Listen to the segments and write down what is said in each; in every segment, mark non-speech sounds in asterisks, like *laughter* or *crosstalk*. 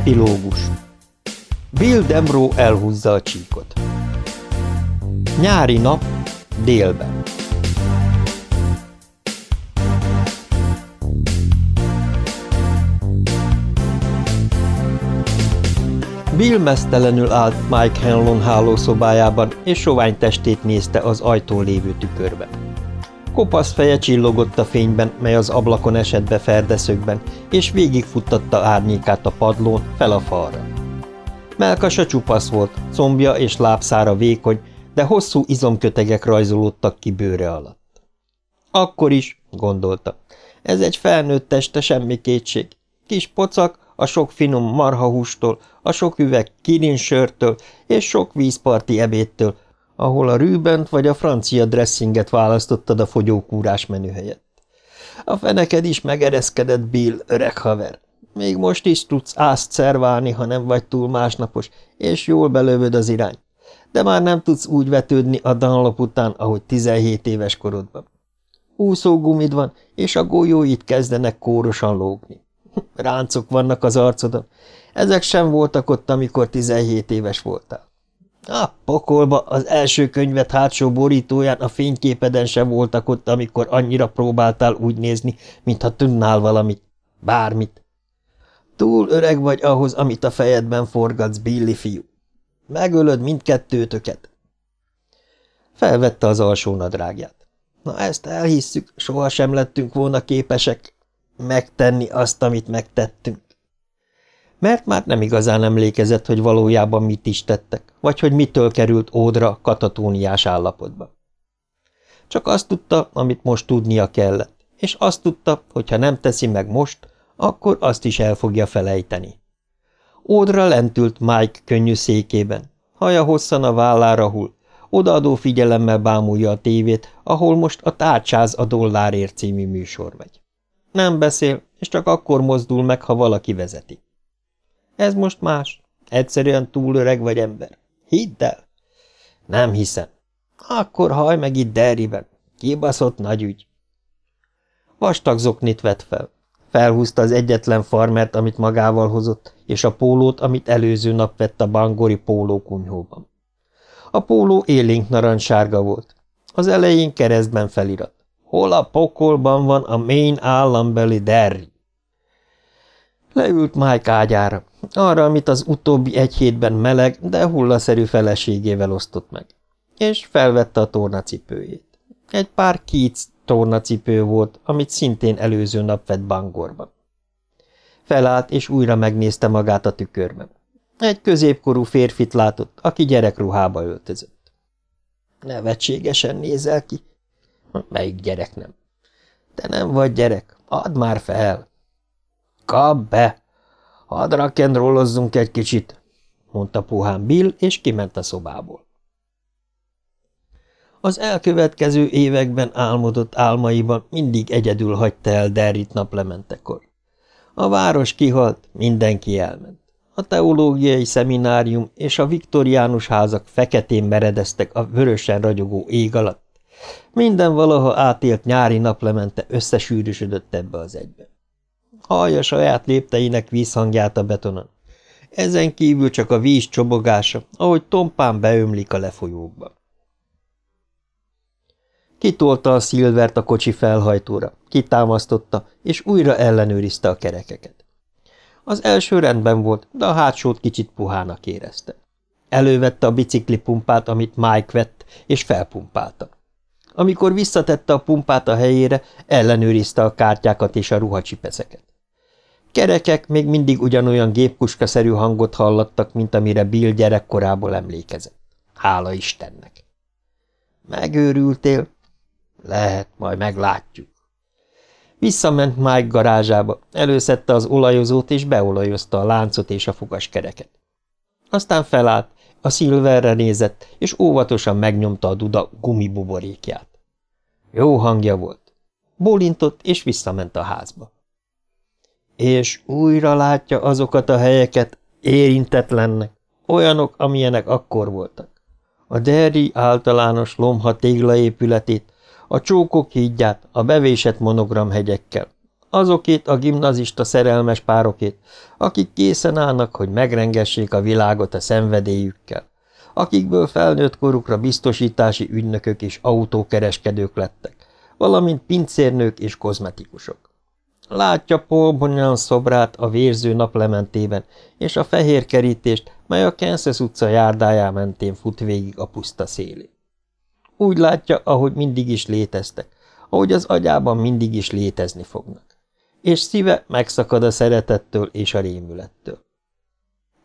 Epilógus Bill Demro elhúzza a csíkot. Nyári nap, délben. Bill mesztelenül állt Mike Hanlon hálószobájában, és sovány testét nézte az ajtón lévő tükörben. Kopasz feje csillogott a fényben, mely az ablakon esett be ferdeszögben, és végigfuttatta árnyékát a padlón, fel a falra. Melkasa csupasz volt, combja és lábszára vékony, de hosszú izomkötegek rajzolódtak ki bőre alatt. Akkor is, gondolta, ez egy felnőtt teste, semmi kétség. Kis pocak, a sok finom marhahústól, a sok üveg kirinsörtől és sok vízparti ebédtől, ahol a rűbent vagy a francia dressinget választottad a fogyókúrás menü helyett. A feneked is megereszkedett, Bill, öreg haver. Még most is tudsz ászt szerválni, ha nem vagy túl másnapos, és jól belövöd az irány. De már nem tudsz úgy vetődni a Dunlop után, ahogy 17 éves korodban. Úszógumid van, és a golyóit kezdenek kórosan lógni. Ráncok vannak az arcodon. Ezek sem voltak ott, amikor 17 éves voltál. A pokolba az első könyvet hátsó borítóján a fényképeden sem voltak ott, amikor annyira próbáltál úgy nézni, mintha tudnál valamit, bármit. Túl öreg vagy ahhoz, amit a fejedben forgatsz, Billy fiú. Megölöd mindkettőtöket. Felvette az alsó nadrágját. Na ezt elhisszük, sohasem lettünk volna képesek megtenni azt, amit megtettünk mert már nem igazán emlékezett, hogy valójában mit is tettek, vagy hogy mitől került ódra katatóniás állapotba. Csak azt tudta, amit most tudnia kellett, és azt tudta, hogy ha nem teszi meg most, akkor azt is el fogja felejteni. Ódra lentült Mike könnyű székében, haja hosszan a vállára hull, odaadó figyelemmel bámulja a tévét, ahol most a Tárcsáz a dollárért című műsor megy. Nem beszél, és csak akkor mozdul meg, ha valaki vezeti. Ez most más. Egyszerűen túl öreg vagy ember. Hidd el. Nem hiszem. Akkor haj meg itt Derriben. Kibaszott nagy ügy. Vastag zoknit vett fel. Felhúzta az egyetlen farmert, amit magával hozott, és a pólót, amit előző nap vett a bangori pólókunyhóban. A póló élénk narancssárga volt. Az elején keresztben felirat. Hol a pokolban van a Main állambeli Derry? Leült Mike ágyára, arra, amit az utóbbi egy hétben meleg, de hullaszerű feleségével osztott meg, és felvette a tornacipőjét. Egy pár kíc tornacipő volt, amit szintén előző nap vett Bangorban. Felállt, és újra megnézte magát a tükörben. Egy középkorú férfit látott, aki gyerekruhába öltözött. Nevetségesen nézel ki. Melyik gyerek nem? Te nem vagy gyerek, add már fel! Kap be! Hadd rakendrollozzunk egy kicsit, mondta puhán Bill, és kiment a szobából. Az elkövetkező években álmodott álmaiban mindig egyedül hagyta el Derrit naplementekor. A város kihalt, mindenki elment. A teológiai szeminárium és a viktoriánus házak feketén meredeztek a vörösen ragyogó ég alatt. Minden valaha átélt nyári naplemente összesűrűsödött ebbe az egybe. Hallja saját lépteinek vízhangját a betonon. Ezen kívül csak a víz csobogása, ahogy tompán beömlik a lefolyókba. Kitolta a szilvert a kocsi felhajtóra, kitámasztotta, és újra ellenőrizte a kerekeket. Az első rendben volt, de a hátsót kicsit puhának érezte. Elővette a biciklipumpát, amit Mike vett, és felpumpálta. Amikor visszatette a pumpát a helyére, ellenőrizte a kártyákat és a ruhacsipeszeket. Kerekek még mindig ugyanolyan gépkuskaszerű hangot hallattak, mint amire Bill gyerekkorából emlékezett. Hála Istennek! Megőrültél? Lehet, majd meglátjuk. Visszament Mike garázsába, előszette az olajozót és beolajozta a láncot és a fogaskereket. Aztán felállt, a szilverre nézett, és óvatosan megnyomta a duda gumibuborékját. Jó hangja volt. Bólintott, és visszament a házba. És újra látja azokat a helyeket érintetlennek, olyanok, amilyenek akkor voltak. A Derry általános lomha téglaépületét, a csókok hídját, a bevésett monogramhegyekkel, Azokét a gimnazista szerelmes párokét, akik készen állnak, hogy megrengessék a világot a szenvedélyükkel, akikből felnőtt korukra biztosítási ügynökök és autókereskedők lettek, valamint pincérnők és kozmetikusok. Látja Paul Bunyan szobrát a vérző naplementében, és a fehér kerítést, mely a Kansas utca járdájá mentén fut végig a puszta szélén. Úgy látja, ahogy mindig is léteztek, ahogy az agyában mindig is létezni fognak. És szíve megszakad a szeretettől és a rémülettől.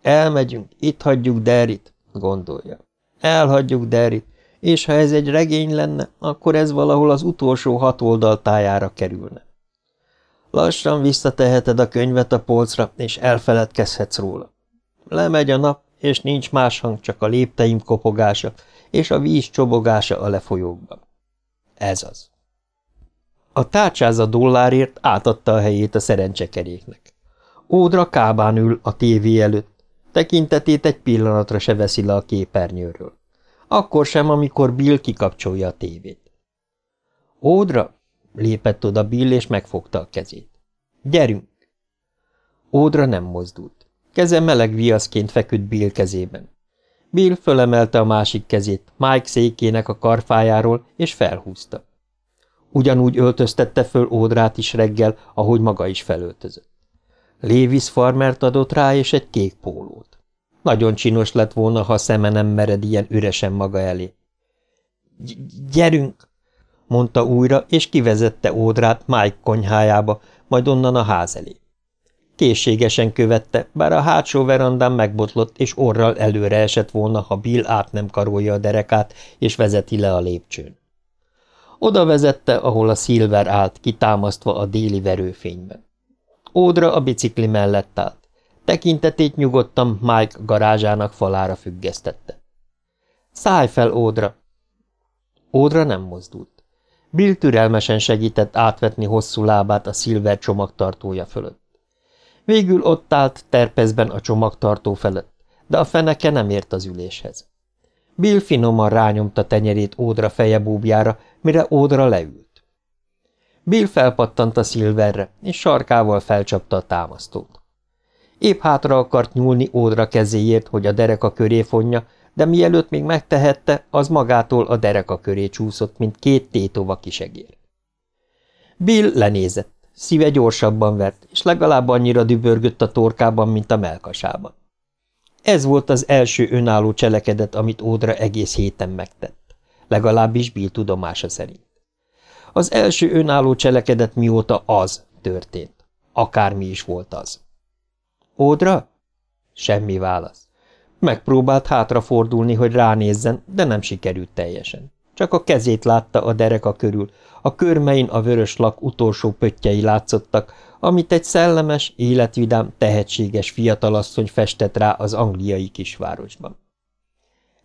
Elmegyünk, itt hagyjuk Derit, gondolja. Elhagyjuk Derit, és ha ez egy regény lenne, akkor ez valahol az utolsó hat oldaltájára kerülne. Lassan visszateheted a könyvet a polcra, és elfeledkezhetsz róla. Lemegy a nap, és nincs más hang, csak a lépteim kopogása és a víz csobogása a lefolyókban. Ez az. A tárcsáza dollárért átadta a helyét a szerencsekeréknek. Ódra kábán ül a tévé előtt, tekintetét egy pillanatra se veszi le a képernyőről. Akkor sem, amikor Bill kikapcsolja a tévét. Ódra, lépett oda Bill, és megfogta a kezét. Gyerünk! Ódra nem mozdult. Keze meleg viaszként feküdt Bill kezében. Bill fölemelte a másik kezét Mike székének a karfájáról, és felhúzta. Ugyanúgy öltöztette föl Ódrát is reggel, ahogy maga is felöltözött. Lévis farmert adott rá, és egy kék pólót. Nagyon csinos lett volna, ha szeme nem mered ilyen üresen maga elé. – Gyerünk! – mondta újra, és kivezette Ódrát Mike konyhájába, majd onnan a ház elé. Készségesen követte, bár a hátsó verandán megbotlott, és orral előre esett volna, ha Bill át nem karolja a derekát, és vezeti le a lépcsőn. Oda vezette, ahol a Silver állt, kitámasztva a déli verőfényben. Ódra a bicikli mellett állt. Tekintetét nyugodtan Mike garázsának falára függesztette. Szállj fel, Ódra! Ódra nem mozdult. Bill türelmesen segített átvetni hosszú lábát a Silver csomagtartója fölött. Végül ott állt terpezben a csomagtartó felett, de a feneke nem ért az üléshez. Bill finoman rányomta tenyerét Ódra feje búbjára, mire Ódra leült. Bill felpattant a Silverre, és sarkával felcsapta a támasztót. Épp hátra akart nyúlni Ódra kezéért, hogy a dereka köré fonja, de mielőtt még megtehette, az magától a dereka köré csúszott, mint két tétova kisegér. Bill lenézett, szíve gyorsabban vert, és legalább annyira dübörgött a torkában, mint a melkasában. Ez volt az első önálló cselekedet, amit Ódra egész héten megtett, legalábbis Bill tudomása szerint. Az első önálló cselekedet mióta az történt, akármi is volt az. Ódra? Semmi válasz. Megpróbált hátrafordulni, hogy ránézzen, de nem sikerült teljesen. Csak a kezét látta a dereka körül, a körmein a vörös lak utolsó pöttyei látszottak, amit egy szellemes, életvidám, tehetséges fiatalasszony festett rá az angliai kisvárosban.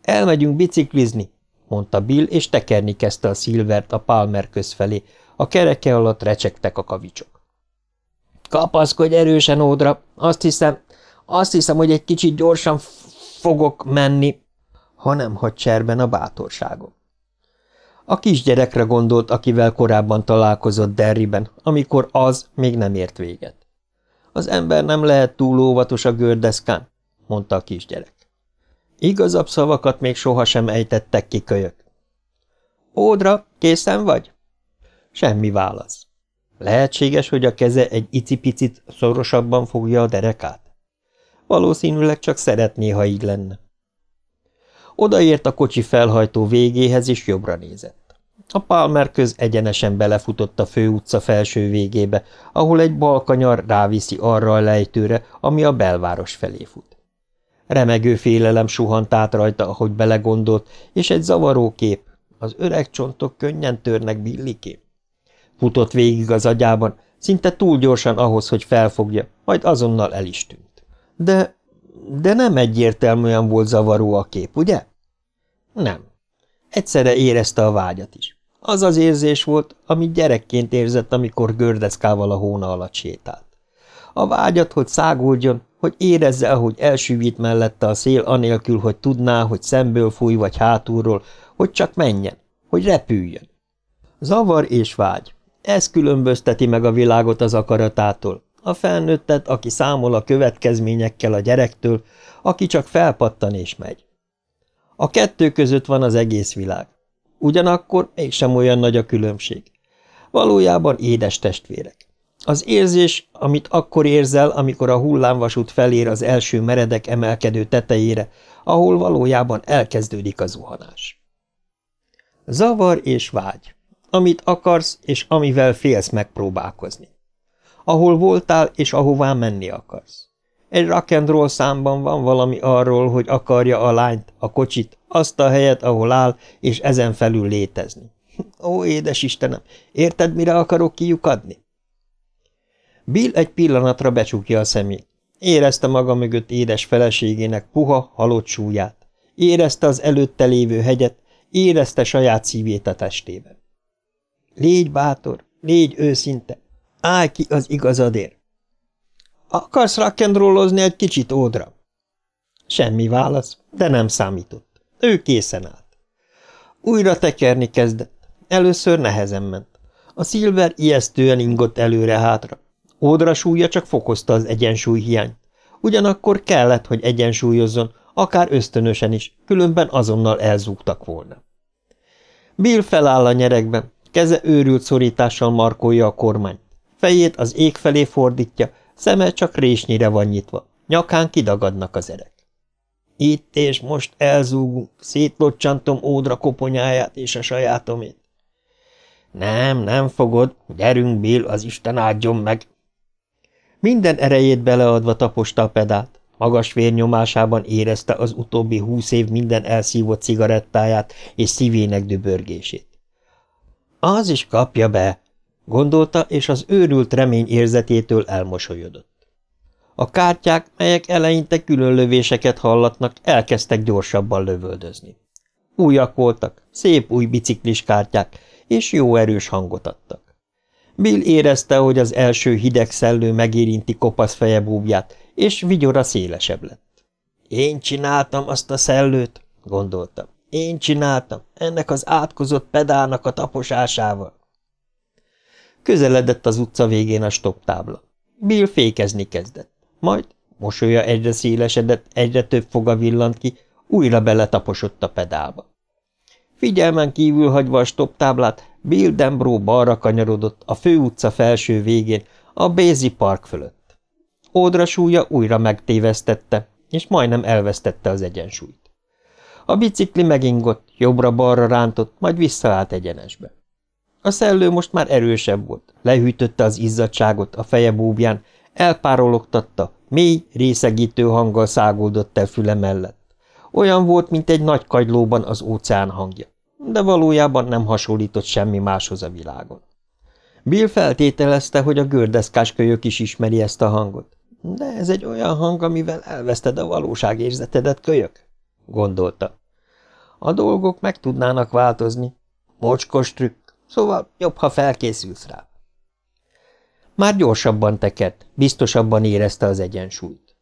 Elmegyünk biciklizni, mondta Bill, és tekerni kezdte a Silvert a Palmer köz felé, a kereke alatt recsegtek a kavicsok. Kapaszkodj erősen, Ódra, azt hiszem, azt hiszem, hogy egy kicsit gyorsan fogok menni, ha nem hagy cserben a bátorságom. A kisgyerekre gondolt, akivel korábban találkozott Derriben, amikor az még nem ért véget. Az ember nem lehet túl óvatos a gördeszkán, mondta a kisgyerek. Igazabb szavakat még sohasem ejtettek ki kölyök. Ódra, készen vagy? Semmi válasz. Lehetséges, hogy a keze egy icipicit szorosabban fogja a derekát? Valószínűleg csak szeretné, ha így lenne. Odaért a kocsi felhajtó végéhez, és jobbra nézett. A Palmer köz egyenesen belefutott a főutca felső végébe, ahol egy balkanyar ráviszi arra a lejtőre, ami a belváros felé fut. Remegő félelem suhant át rajta, ahogy belegondolt, és egy zavaró kép. Az öreg csontok könnyen törnek billikém. Futott végig az agyában, szinte túl gyorsan ahhoz, hogy felfogja, majd azonnal el is tűnt. De de nem egyértelműen volt zavaró a kép, ugye? Nem. Egyszerre érezte a vágyat is. Az az érzés volt, amit gyerekként érzett, amikor gördeszkával a hóna alatt sétált. A vágyat, hogy szágódjon, hogy érezze, ahogy elsüvít mellette a szél anélkül, hogy tudná, hogy szemből fúj vagy hátulról, hogy csak menjen, hogy repüljön. Zavar és vágy. Ez különbözteti meg a világot az akaratától. A felnőttet, aki számol a következményekkel a gyerektől, aki csak felpattan és megy. A kettő között van az egész világ. Ugyanakkor mégsem olyan nagy a különbség. Valójában édes testvérek. Az érzés, amit akkor érzel, amikor a hullámvasút felér az első meredek emelkedő tetejére, ahol valójában elkezdődik a zuhanás. Zavar és vágy. Amit akarsz, és amivel félsz megpróbálkozni. Ahol voltál, és ahová menni akarsz. Egy rock and roll számban van valami arról, hogy akarja a lányt, a kocsit, azt a helyet, ahol áll, és ezen felül létezni. Ó, édes Istenem, érted, mire akarok kiukadni? Bill egy pillanatra becsukja a szemét. Érezte maga mögött édes feleségének puha, halott súlyát. Érezte az előtte lévő hegyet, érezte saját szívét a testében. Légy bátor, légy őszinte, állj ki az igazadért. Akarsz rock'n'rollozni egy kicsit ódra? Semmi válasz, de nem számított. Ő készen állt. Újra tekerni kezdett. Először nehezen ment. A szilver ijesztően ingott előre-hátra. Ódra súlya csak fokozta az egyensúly hiányt. Ugyanakkor kellett, hogy egyensúlyozzon, akár ösztönösen is, különben azonnal elzúgtak volna. Bill feláll a nyerekben, keze őrült szorítással markolja a kormányt. Fejét az ég felé fordítja, szeme csak résnyire van nyitva, nyakán kidagadnak az erek. Itt és most elzúgunk, szétlocsantom ódra koponyáját és a sajátomét. Nem, nem fogod, gyerünk, Bill, az Isten áldjon meg! Minden erejét beleadva taposta a pedált, magas vérnyomásában érezte az utóbbi húsz év minden elszívott cigarettáját és szívének dübörgését. Az is kapja be, gondolta, és az őrült remény érzetétől elmosolyodott. A kártyák, melyek eleinte külön lövéseket hallatnak, elkezdtek gyorsabban lövöldözni. Újak voltak, szép új biciklis kártyák, és jó erős hangot adtak. Bill érezte, hogy az első hideg szellő megérinti kopasz feje búbját, és vigyora szélesebb lett. Én csináltam azt a szellőt, gondolta. Én csináltam, ennek az átkozott pedálnak a taposásával. Közeledett az utca végén a stop tábla. Bill fékezni kezdett. Majd mosolya egyre szélesedett, egyre több foga villant ki, újra beletaposott a pedálba. Figyelmen kívül hagyva a stop táblát, Bill Dembro balra kanyarodott a főutca felső végén, a Bézi Park fölött. Ódra súlya újra megtévesztette, és majdnem elvesztette az egyensúlyt. A bicikli megingott, jobbra-balra rántott, majd visszaállt egyenesbe. A szellő most már erősebb volt, lehűtötte az izzadságot a feje búbján, elpárologtatta, mély, részegítő hanggal száguldott el füle mellett. Olyan volt, mint egy nagy kagylóban az óceán hangja de valójában nem hasonlított semmi máshoz a világon. Bill feltételezte, hogy a gördeszkás kölyök is ismeri ezt a hangot. De ez egy olyan hang, amivel elveszted a valóságérzetedet, kölyök, gondolta. A dolgok meg tudnának változni. Mocskos trükk, szóval jobb, ha felkészülsz rá. Már gyorsabban tekert, biztosabban érezte az egyensúlyt.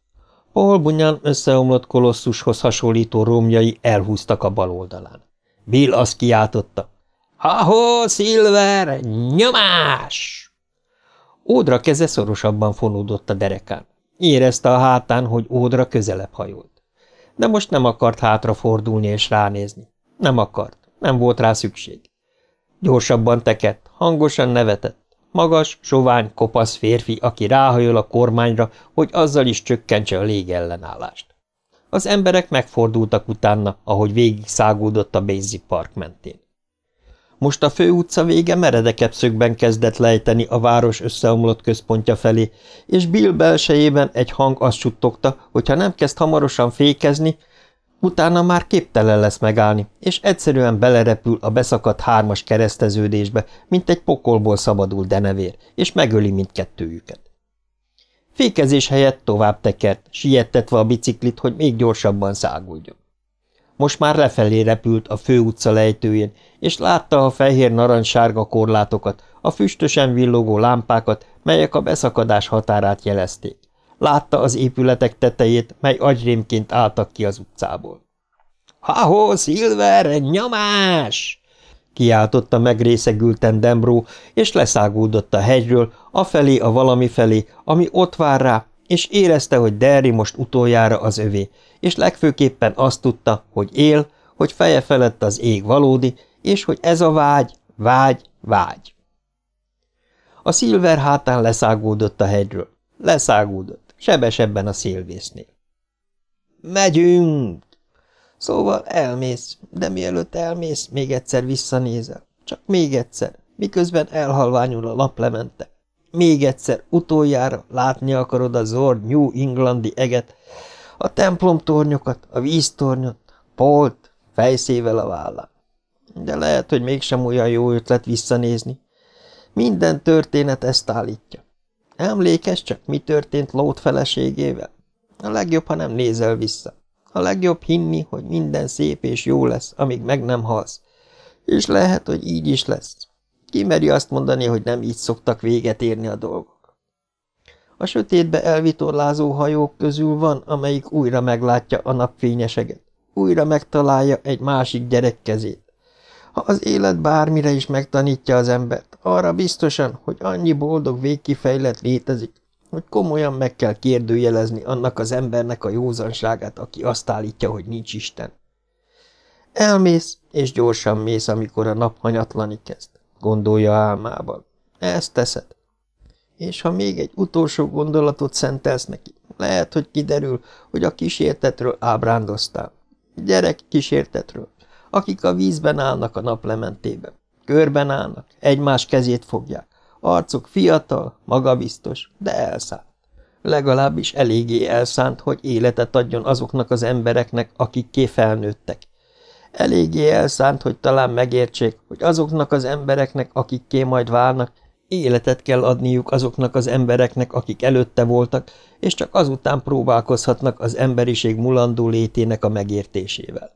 Paul Bunyan összeomlott kolosszushoz hasonlító romjai elhúztak a bal oldalán. Bill azt kiáltotta. Ha-ho, Silver, nyomás! Ódra keze szorosabban fonódott a derekán. Érezte a hátán, hogy Ódra közelebb hajolt. De most nem akart hátrafordulni és ránézni. Nem akart, nem volt rá szükség. Gyorsabban tekett, hangosan nevetett. Magas, sovány, kopasz férfi, aki ráhajol a kormányra, hogy azzal is csökkentse a légellenállást. Az emberek megfordultak utána, ahogy végig szágódott a Basie Park mentén. Most a főutca vége meredekebb szögben kezdett lejteni a város összeomlott központja felé, és Bill belsejében egy hang azt suttogta, hogy ha nem kezd hamarosan fékezni, utána már képtelen lesz megállni, és egyszerűen belerepül a beszakadt hármas kereszteződésbe, mint egy pokolból szabadul denevér, és megöli mindkettőjüket. Fékezés helyett tovább tekert, siettetve a biciklit, hogy még gyorsabban száguldjon. Most már lefelé repült a főutca lejtőjén, és látta a fehér-narancssárga korlátokat, a füstösen villogó lámpákat, melyek a beszakadás határát jelezték. Látta az épületek tetejét, mely agyrémként álltak ki az utcából. – Ha-ho, Szilver, nyomás! kiáltotta megrészegülten Dembró, és leszágódott a hegyről, afelé a valami felé, ami ott vár rá, és érezte, hogy Derry most utoljára az övé, és legfőképpen azt tudta, hogy él, hogy feje felett az ég valódi, és hogy ez a vágy, vágy, vágy. A szilver hátán leszágódott a hegyről. Leszágódott, sebesebben a szélvésznél. Megyünk! Szóval elmész, de mielőtt elmész, még egyszer visszanézel. Csak még egyszer, miközben elhalványul a laplemente. Még egyszer, utoljára látni akarod a Zord New Englandi eget, a templomtornyokat, a víztornyot, Polt, fejszével a vállán. De lehet, hogy mégsem olyan jó ötlet visszanézni. Minden történet ezt állítja. Emlékezz csak, mi történt Lót feleségével? A legjobb, ha nem nézel vissza. A legjobb hinni, hogy minden szép és jó lesz, amíg meg nem halsz. És lehet, hogy így is lesz. Ki meri azt mondani, hogy nem így szoktak véget érni a dolgok. A sötétbe elvitorlázó hajók közül van, amelyik újra meglátja a napfényeseget, újra megtalálja egy másik gyerek kezét. Ha az élet bármire is megtanítja az embert, arra biztosan, hogy annyi boldog végkifejlet létezik, hogy komolyan meg kell kérdőjelezni annak az embernek a józanságát, aki azt állítja, hogy nincs Isten. Elmész, és gyorsan mész, amikor a nap hanyatlani kezd, gondolja álmában. Ezt teszed. És ha még egy utolsó gondolatot szentelsz neki, lehet, hogy kiderül, hogy a kísértetről ábrándoztál. Gyerek kísértetről, akik a vízben állnak a naplementében. Körben állnak, egymás kezét fogják, Arcuk fiatal, magabiztos, de elszánt. Legalábbis eléggé elszánt, hogy életet adjon azoknak az embereknek, akik kéfelnőttek. Eléggé elszánt, hogy talán megértsék, hogy azoknak az embereknek, akik ké majd válnak, életet kell adniuk azoknak az embereknek, akik előtte voltak, és csak azután próbálkozhatnak az emberiség mulandó létének a megértésével.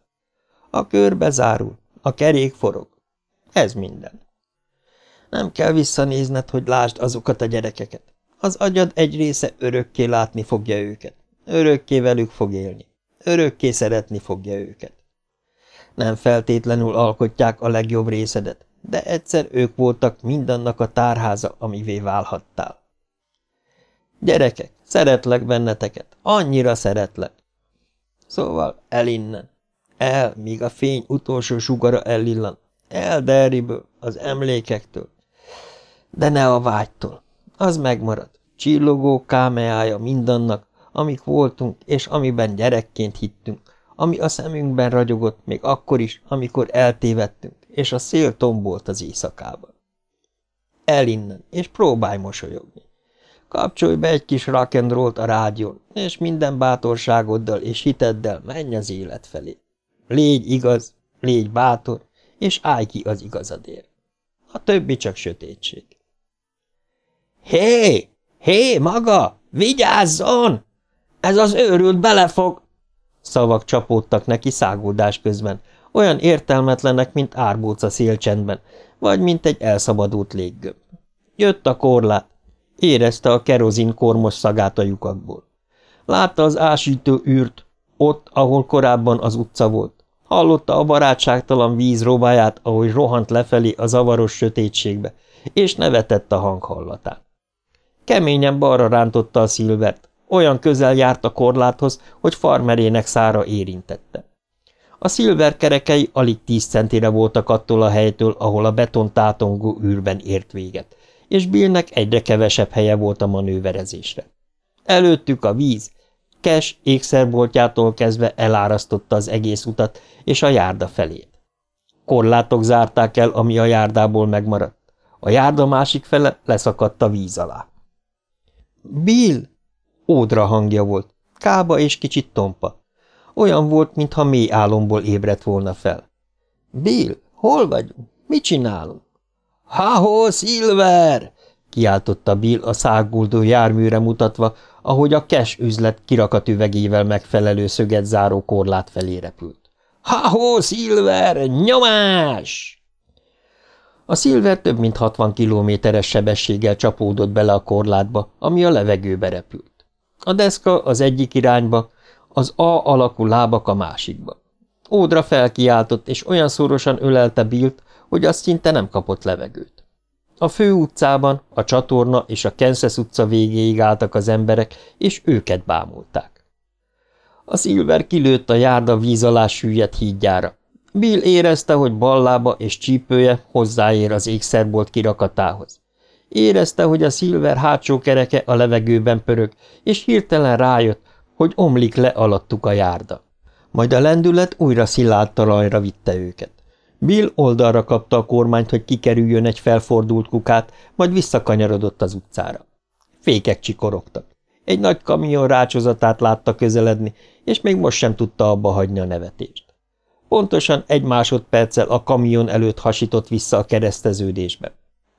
A kör bezárul, a kerék forog. Ez minden. Nem kell visszanézned, hogy lásd azokat a gyerekeket. Az agyad egy része örökké látni fogja őket. Örökké velük fog élni. Örökké szeretni fogja őket. Nem feltétlenül alkotják a legjobb részedet, de egyszer ők voltak mindannak a tárháza, amivé válhattál. Gyerekek, szeretlek benneteket, annyira szeretlek. Szóval el innen. El, míg a fény utolsó sugara elillan. El Derryből, az emlékektől, de ne a vágytól. Az megmarad. Csillogó kámeája mindannak, amik voltunk, és amiben gyerekként hittünk, ami a szemünkben ragyogott még akkor is, amikor eltévedtünk, és a szél tombolt az éjszakában. El innen, és próbálj mosolyogni. Kapcsolj be egy kis rock and roll a rádión, és minden bátorságoddal és hiteddel menj az élet felé. Légy igaz, légy bátor, és állj ki az igazadért. A többi csak sötétség. Hé! Hé, maga! Vigyázzon! Ez az őrült belefog! Szavak csapódtak neki szágódás közben, olyan értelmetlenek, mint árbóc a szélcsendben, vagy mint egy elszabadult léggömb. Jött a korlát, érezte a kerozin kormos szagát a lyukakból. Látta az ásító űrt, ott, ahol korábban az utca volt. Hallotta a barátságtalan víz robáját, ahogy rohant lefelé a zavaros sötétségbe, és nevetett a hang hallatán. Keményen balra rántotta a szilvert, olyan közel járt a korláthoz, hogy farmerének szára érintette. A szilver kerekei alig tíz centire voltak attól a helytől, ahol a beton tátongó űrben ért véget, és Billnek egyre kevesebb helye volt a manőverezésre. Előttük a víz, Kes ékszerboltjától kezdve elárasztotta az egész utat és a járda felét. Korlátok zárták el, ami a járdából megmaradt. A járda másik fele leszakadt a víz alá. Bill! Ódra hangja volt, kába és kicsit tompa. Olyan volt, mintha mély álomból ébredt volna fel. Bill, hol vagyunk? Mit csinálunk? Ha-ho, Silver! kiáltotta Bill a száguldó járműre mutatva, ahogy a kes üzlet kirakatüvegével megfelelő szöget záró korlát felé repült. Ha-ho, Silver, nyomás! A szilver több mint 60 kilométeres sebességgel csapódott bele a korlátba, ami a levegőbe repült. A deszka az egyik irányba, az A alakú lábak a másikba. Ódra felkiáltott, és olyan szorosan ölelte Bilt, hogy az szinte nem kapott levegőt. A fő utcában, a csatorna és a Kansas utca végéig álltak az emberek, és őket bámulták. A Silver kilőtt a járda víz alá süllyedt hídjára. Bill érezte, hogy ballába és csípője hozzáér az ékszerbolt kirakatához. Érezte, hogy a Silver hátsó kereke a levegőben pörög, és hirtelen rájött, hogy omlik le alattuk a járda. Majd a lendület újra szilárd talajra vitte őket. Bill oldalra kapta a kormányt, hogy kikerüljön egy felfordult kukát, majd visszakanyarodott az utcára. Fékek csikorogtak. Egy nagy kamion rácsozatát látta közeledni, és még most sem tudta abba hagyni a nevetést. Pontosan egy másodperccel a kamion előtt hasított vissza a kereszteződésbe.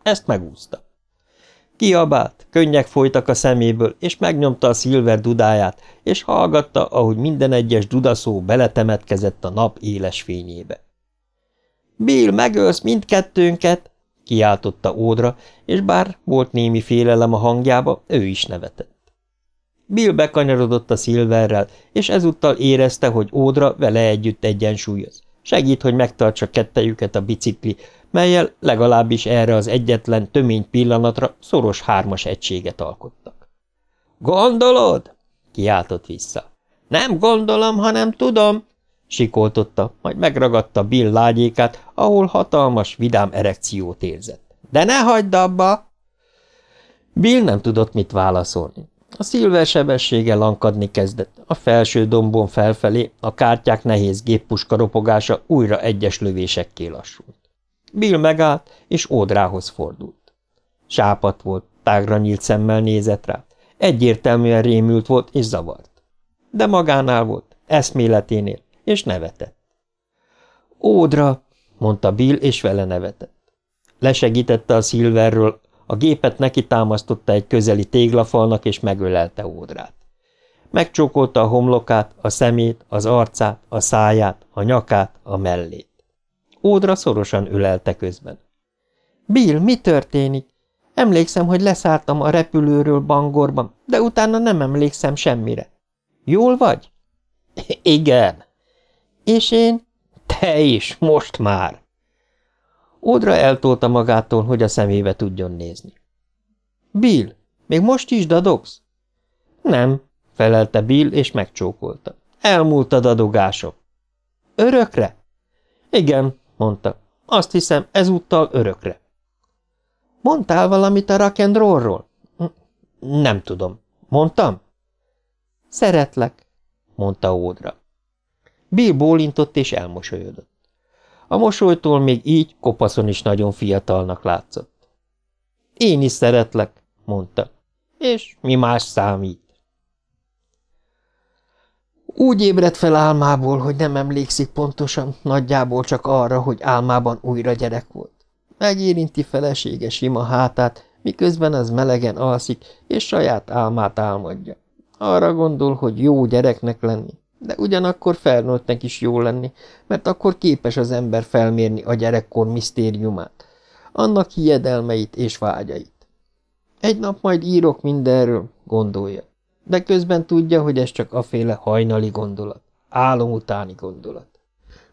Ezt megúszta. Kiabált, könnyek folytak a szeméből, és megnyomta a szilver dudáját, és hallgatta, ahogy minden egyes dudaszó beletemetkezett a nap éles fényébe. – Bill, megölsz mindkettőnket! – kiáltotta Ódra, és bár volt némi félelem a hangjába, ő is nevetett. Bill bekanyarodott a szilverrel, és ezúttal érezte, hogy Ódra vele együtt egyensúlyoz. Segít, hogy megtartsa kettejüket a bicikli, melyel legalábbis erre az egyetlen tömény pillanatra szoros hármas egységet alkottak. – Gondolod? – kiáltott vissza. – Nem gondolom, hanem tudom – sikoltotta, majd megragadta Bill lágyékát, ahol hatalmas, vidám erekciót érzett. – De ne hagyd abba! Bill nem tudott mit válaszolni. A szilver sebessége lankadni kezdett, a felső dombon felfelé a kártyák nehéz géppuska ropogása újra egyes lövésekké lassult. Bill megállt, és ódrához fordult. Sápat volt, tágra nyílt szemmel nézett rá, egyértelműen rémült volt és zavart. De magánál volt, eszméleténél, és nevetett. Ódra, mondta Bill, és vele nevetett. Lesegítette a szilverről a gépet neki támasztotta egy közeli téglafalnak, és megölelte Ódrát. Megcsókolta a homlokát, a szemét, az arcát, a száját, a nyakát, a mellét. Ódra szorosan ölelte közben. – Bill, mi történik? Emlékszem, hogy leszálltam a repülőről Bangorban, de utána nem emlékszem semmire. Jól vagy? *laughs* – Igen. – És én? – Te is, most már. Ódra eltolta magától, hogy a szemébe tudjon nézni. Bill, még most is dadogsz? Nem, felelte Bill, és megcsókolta. Elmúlt a dadogásom. Örökre? Igen, mondta. Azt hiszem, ezúttal örökre. Mondtál valamit a and rollról? Nem tudom. Mondtam? Szeretlek, mondta Ódra. Bill bólintott és elmosolyodott. A mosolytól még így kopaszon is nagyon fiatalnak látszott. Én is szeretlek, mondta. És mi más számít? Úgy ébredt fel álmából, hogy nem emlékszik pontosan, nagyjából csak arra, hogy álmában újra gyerek volt. Megérinti felesége sima hátát, miközben az melegen alszik, és saját álmát álmodja. Arra gondol, hogy jó gyereknek lenni, de ugyanakkor felnőttnek is jó lenni, mert akkor képes az ember felmérni a gyerekkor misztériumát, annak hiedelmeit és vágyait. Egy nap majd írok mindenről, gondolja, de közben tudja, hogy ez csak aféle hajnali gondolat, álom utáni gondolat.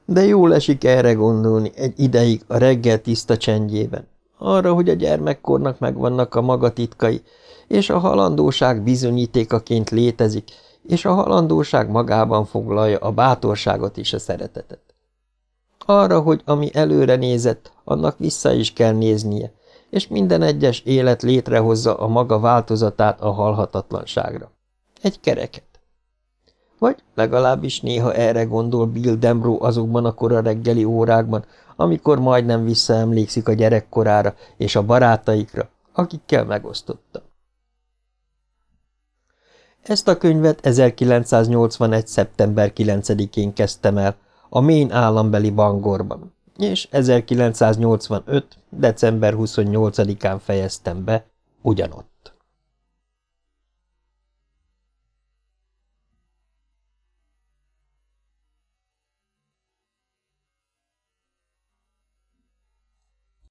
De jól esik erre gondolni egy ideig a reggel tiszta csendjében, arra, hogy a gyermekkornak megvannak a maga titkai, és a halandóság bizonyítékaként létezik, és a halandóság magában foglalja a bátorságot és a szeretetet. Arra, hogy ami előre nézett, annak vissza is kell néznie, és minden egyes élet létrehozza a maga változatát a halhatatlanságra. Egy kereket. Vagy legalábbis néha erre gondol Bill Demro azokban a kora reggeli órákban, amikor majdnem visszaemlékszik a gyerekkorára és a barátaikra, akikkel megosztotta. Ezt a könyvet 1981. szeptember 9-én kezdtem el, a Maine állambeli Bangorban, és 1985. december 28-án fejeztem be ugyanott.